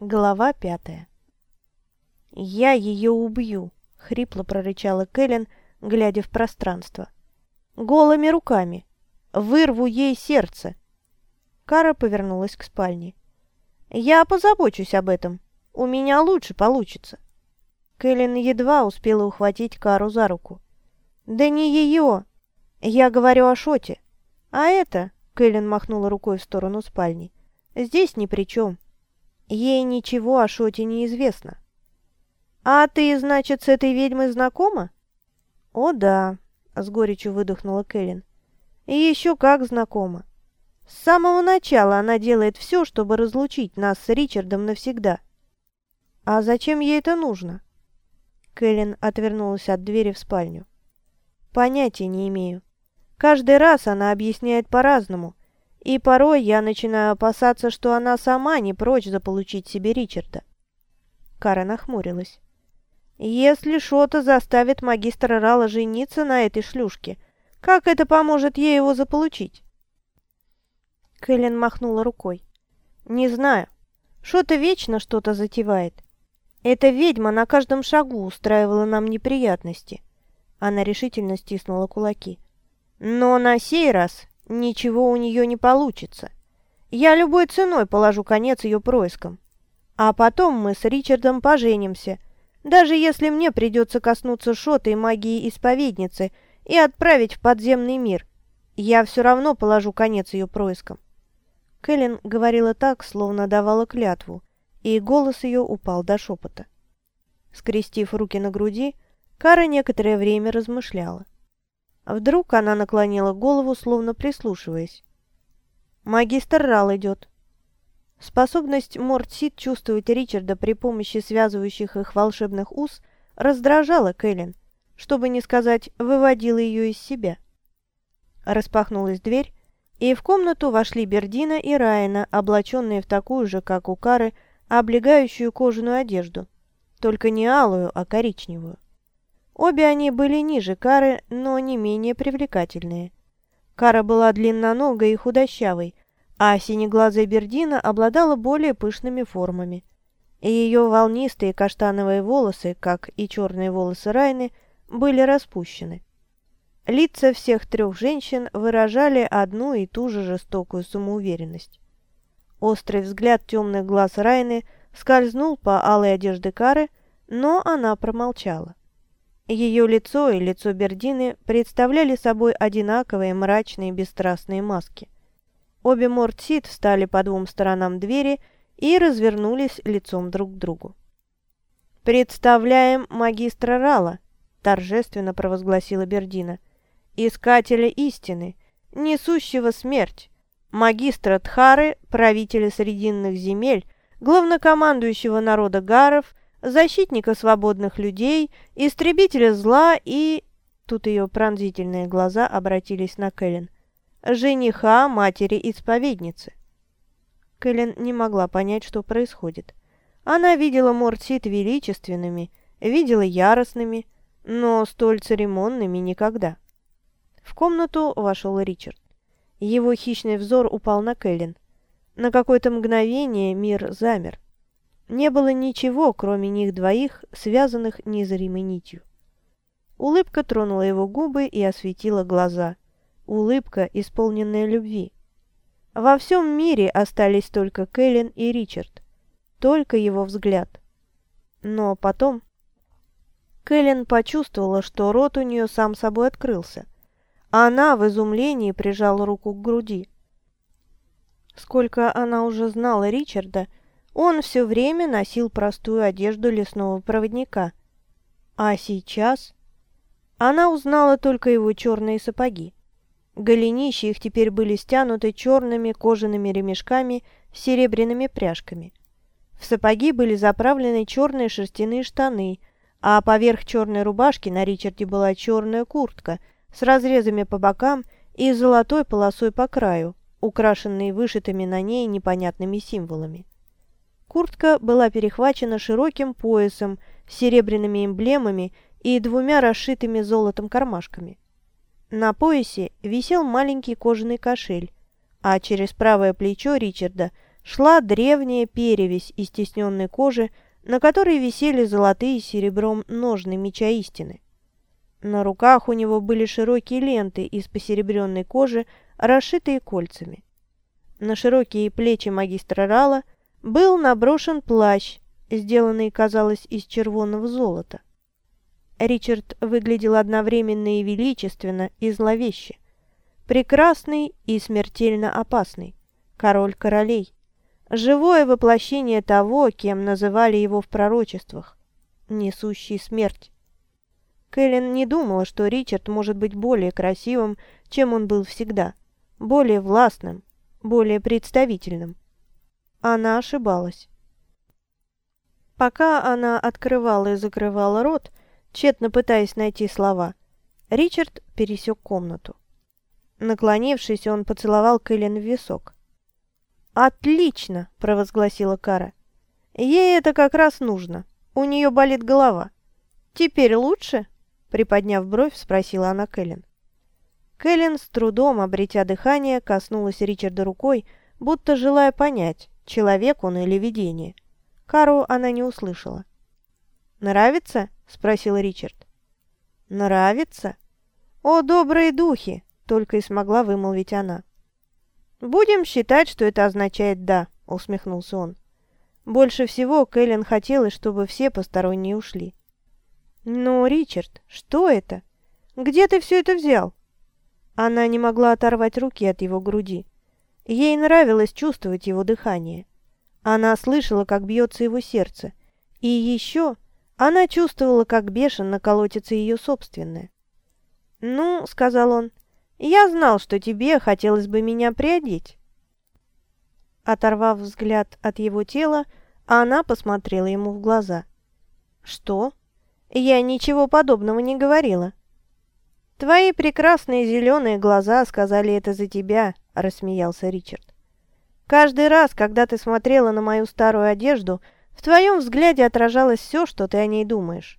Глава пятая. «Я ее убью!» — хрипло прорычала Кэлен, глядя в пространство. «Голыми руками! Вырву ей сердце!» Кара повернулась к спальне. «Я позабочусь об этом. У меня лучше получится». Кэлен едва успела ухватить Кару за руку. «Да не ее! Я говорю о Шоте. А это...» — Кэлен махнула рукой в сторону спальни. «Здесь ни при чем». Ей ничего о Шоте не известно. «А ты, значит, с этой ведьмой знакома?» «О, да», — с горечью выдохнула Кэлен. «И еще как знакома. С самого начала она делает все, чтобы разлучить нас с Ричардом навсегда». «А зачем ей это нужно?» Кэлен отвернулась от двери в спальню. «Понятия не имею. Каждый раз она объясняет по-разному, и порой я начинаю опасаться, что она сама не прочь заполучить себе Ричарда. Кара нахмурилась. Если Шота заставит магистра Рала жениться на этой шлюшке, как это поможет ей его заполучить? Кэлен махнула рукой. Не знаю. Шота вечно что-то затевает. Эта ведьма на каждом шагу устраивала нам неприятности. Она решительно стиснула кулаки. Но на сей раз ничего у нее не получится. Я любой ценой положу конец ее проискам. А потом мы с Ричардом поженимся, даже если мне придется коснуться Шота и магии исповедницы и отправить в подземный мир. Я все равно положу конец ее проискам. Кэлен говорила так, словно давала клятву, и голос ее упал до шепота. Скрестив руки на груди, Кара некоторое время размышляла. Вдруг она наклонила голову, словно прислушиваясь. «Магистр Рал идет». Способность Мортсид чувствовать Ричарда при помощи связывающих их волшебных уз раздражала Кэлен, чтобы не сказать, выводила ее из себя. Распахнулась дверь, и в комнату вошли Бердина и Райана, облаченные в такую же, как у Кары, облегающую кожаную одежду, только не алую, а коричневую. Обе они были ниже Кары, но не менее привлекательные. Кара была длинноногой и худощавой, а синеглазая Бердина обладала более пышными формами. Ее волнистые каштановые волосы, как и черные волосы Райны, были распущены. Лица всех трех женщин выражали одну и ту же жестокую самоуверенность. Острый взгляд темных глаз Райны скользнул по алой одежде Кары, но она промолчала. Ее лицо и лицо Бердины представляли собой одинаковые мрачные бесстрастные маски. Обе Мортсид встали по двум сторонам двери и развернулись лицом друг к другу. «Представляем магистра Рала», – торжественно провозгласила Бердина, – «искателя истины, несущего смерть, магистра Тхары, правителя Срединных земель, главнокомандующего народа Гаров – защитника свободных людей, истребителя зла и...» Тут ее пронзительные глаза обратились на Кэлен. «Жениха матери-исповедницы». Кэлен не могла понять, что происходит. Она видела Мортсит величественными, видела яростными, но столь церемонными никогда. В комнату вошел Ричард. Его хищный взор упал на Кэлен. На какое-то мгновение мир замер. Не было ничего, кроме них двоих, связанных незримой нитью. Улыбка тронула его губы и осветила глаза. Улыбка, исполненная любви. Во всем мире остались только Кэлен и Ричард. Только его взгляд. Но потом... Кэлен почувствовала, что рот у нее сам собой открылся. Она в изумлении прижала руку к груди. Сколько она уже знала Ричарда, он все время носил простую одежду лесного проводника. А сейчас... Она узнала только его черные сапоги. Голенища их теперь были стянуты черными кожаными ремешками с серебряными пряжками. В сапоги были заправлены черные шерстяные штаны, а поверх черной рубашки на Ричарде была черная куртка с разрезами по бокам и золотой полосой по краю, украшенной вышитыми на ней непонятными символами. Куртка была перехвачена широким поясом с серебряными эмблемами и двумя расшитыми золотом кармашками. На поясе висел маленький кожаный кошель, а через правое плечо Ричарда шла древняя перевесь из тесненной кожи, на которой висели золотые серебром ножны меча истины. На руках у него были широкие ленты из посеребренной кожи, расшитые кольцами. На широкие плечи магистра Рала был наброшен плащ, сделанный, казалось, из червонного золота. Ричард выглядел одновременно и величественно, и зловеще. Прекрасный и смертельно опасный. Король королей. Живое воплощение того, кем называли его в пророчествах. Несущий смерть. Кэлен не думала, что Ричард может быть более красивым, чем он был всегда. Более властным, более представительным. Она ошибалась. Пока она открывала и закрывала рот, тщетно пытаясь найти слова, Ричард пересек комнату. Наклонившись, он поцеловал Кэлен в висок. «Отлично!» – провозгласила Кара. «Ей это как раз нужно. У нее болит голова. Теперь лучше?» – приподняв бровь, спросила она Кэлен. Кэлен, с трудом обретя дыхание, коснулась Ричарда рукой, будто желая понять, человек он или видение. Кару она не услышала. «Нравится?» – спросил Ричард. «Нравится? О, добрые духи!» – только и смогла вымолвить она. «Будем считать, что это означает «да», — усмехнулся он. Больше всего Кэлен хотелось, чтобы все посторонние ушли. «Но, Ричард, что это? Где ты все это взял?» Она не могла оторвать руки от его груди. Ей нравилось чувствовать его дыхание. Она слышала, как бьется его сердце. И еще она чувствовала, как бешено колотится ее собственное. «Ну», — сказал он, я знал, что тебе хотелось бы меня приодеть». Оторвав взгляд от его тела, она посмотрела ему в глаза. «Что? Я ничего подобного не говорила». «Твои прекрасные зеленые глаза сказали это за тебя», — рассмеялся Ричард. «Каждый раз, когда ты смотрела на мою старую одежду, в твоем взгляде отражалось все, что ты о ней думаешь».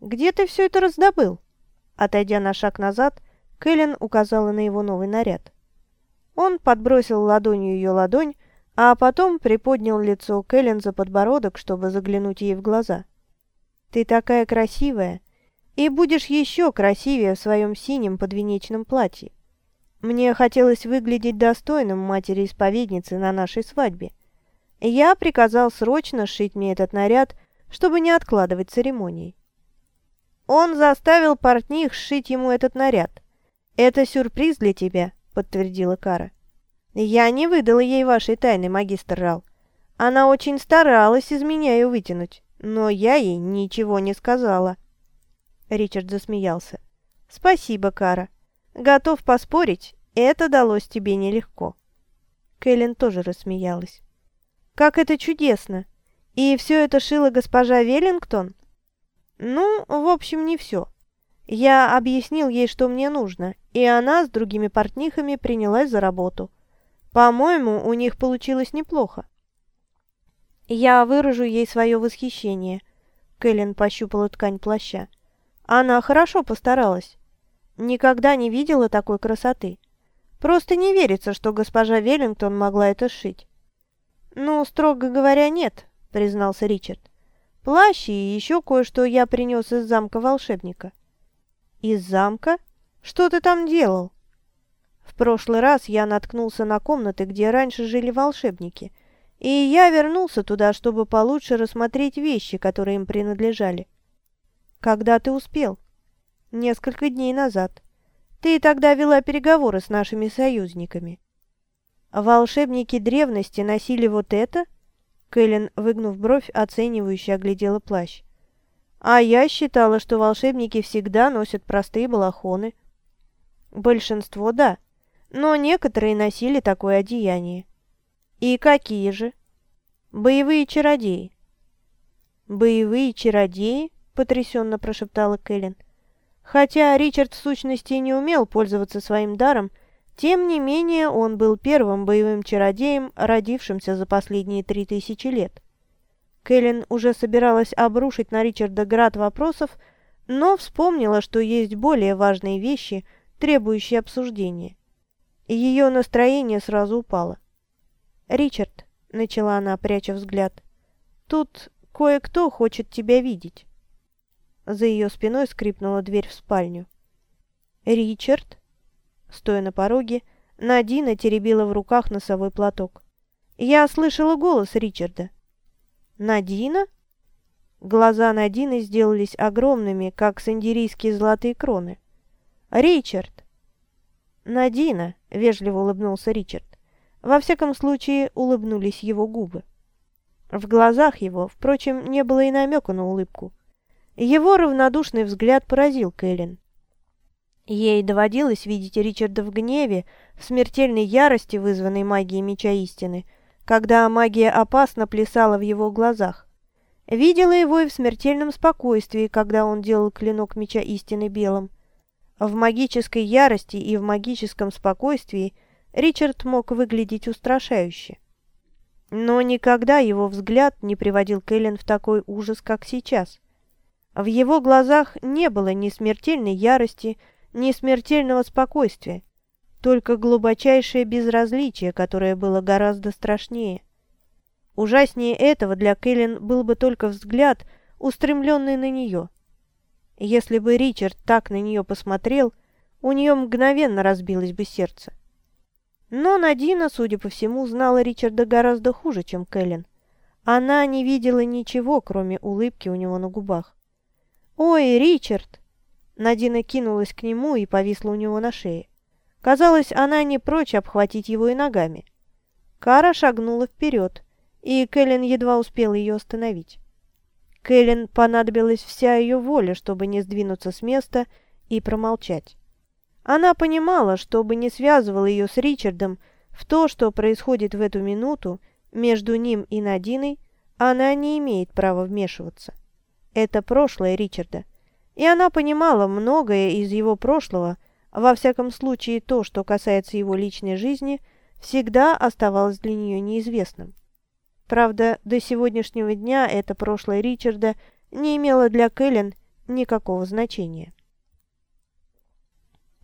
«Где ты все это раздобыл?» Отойдя на шаг назад, Кэлен указала на его новый наряд. Он подбросил ладонью ее ладонь, а потом приподнял лицо Кэлен за подбородок, чтобы заглянуть ей в глаза. «Ты такая красивая, и будешь еще красивее в своем синем подвенечном платье. Мне хотелось выглядеть достойным матери-исповедницы на нашей свадьбе. Я приказал срочно сшить мне этот наряд, чтобы не откладывать церемонии. Он заставил портних сшить ему этот наряд. «Это сюрприз для тебя», — подтвердила Кара. «Я не выдала ей вашей тайны, магистр Рал. Она очень старалась из меня ее вытянуть, но я ей ничего не сказала». Ричард засмеялся. «Спасибо, Кара. Готов поспорить, это далось тебе нелегко». Кэлен тоже рассмеялась. «Как это чудесно! И все это шила госпожа Веллингтон?» «Ну, в общем, не все. Я объяснил ей, что мне нужно, и она с другими портнихами принялась за работу. По-моему, у них получилось неплохо. Я выражу ей свое восхищение. Кэлен пощупала ткань плаща. Она хорошо постаралась. Никогда не видела такой красоты. Просто не верится, что госпожа Веллингтон могла это сшить. «Ну, строго говоря, нет», — признался Ричард. «Плащ и еще кое-что я принес из замка волшебника». «Из замка? Что ты там делал?» В прошлый раз я наткнулся на комнаты, где раньше жили волшебники, и я вернулся туда, чтобы получше рассмотреть вещи, которые им принадлежали. «Когда ты успел?» «Несколько дней назад. Ты тогда вела переговоры с нашими союзниками». «Волшебники древности носили вот это?» Кэлен, выгнув бровь, оценивающе оглядела плащ. А я считала, что волшебники всегда носят простые балахоны. Большинство – да, но некоторые носили такое одеяние. И какие же? Боевые чародеи. Боевые чародеи? Потрясенно прошептала Кэлен. Хотя Ричард в сущности не умел пользоваться своим даром, тем не менее он был первым боевым чародеем, родившимся за последние три тысячи лет. Кэлен уже собиралась обрушить на Ричарда град вопросов, но вспомнила, что есть более важные вещи, требующие обсуждения. Ее настроение сразу упало. «Ричард», — начала она, пряча взгляд, — «тут кое-кто хочет тебя видеть». За ее спиной скрипнула дверь в спальню. «Ричард?» Стоя на пороге, Надина теребила в руках носовой платок. «Я слышала голос Ричарда». «Надина?» Глаза Надины сделались огромными, как сандерийские золотые кроны. «Ричард!» «Надина!» — вежливо улыбнулся Ричард. Во всяком случае, улыбнулись его губы. В глазах его, впрочем, не было и намека на улыбку. Его равнодушный взгляд поразил Кэлен. Ей доводилось видеть Ричарда в гневе, в смертельной ярости, вызванной магией меча истины, когда магия опасно плясала в его глазах. Видела его и в смертельном спокойствии, когда он делал клинок меча истины белым. В магической ярости и в магическом спокойствии – Ричард мог выглядеть устрашающе. Но никогда его взгляд не приводил Кэлен в такой ужас, как сейчас. В его глазах не было ни смертельной ярости, ни смертельного спокойствия, только глубочайшее безразличие, которое было гораздо страшнее. Ужаснее этого для Кэлен был бы только взгляд, устремленный на нее. Если бы Ричард так на нее посмотрел, у нее мгновенно разбилось бы сердце. Но Надина, судя по всему, знала Ричарда гораздо хуже, чем Кэлен. Она не видела ничего, кроме улыбки у него на губах. «Ой, Ричард!» Надина кинулась к нему и повисла у него на шее. Казалось, она не прочь обхватить его и ногами. Кара шагнула вперед, и Кэлен едва успела ее остановить. Кэлен понадобилась вся ее воля, чтобы не сдвинуться с места и промолчать. Она понимала, что бы не связывало ее с Ричардом, в то, что происходит в эту минуту между ним и Надиной, она не имеет права вмешиваться. Это прошлое Ричарда. И она понимала многое из его прошлого, во всяком случае то, что касается его личной жизни, всегда оставалось для нее неизвестным. Правда, до сегодняшнего дня это прошлое Ричарда не имело для Кэлен никакого значения.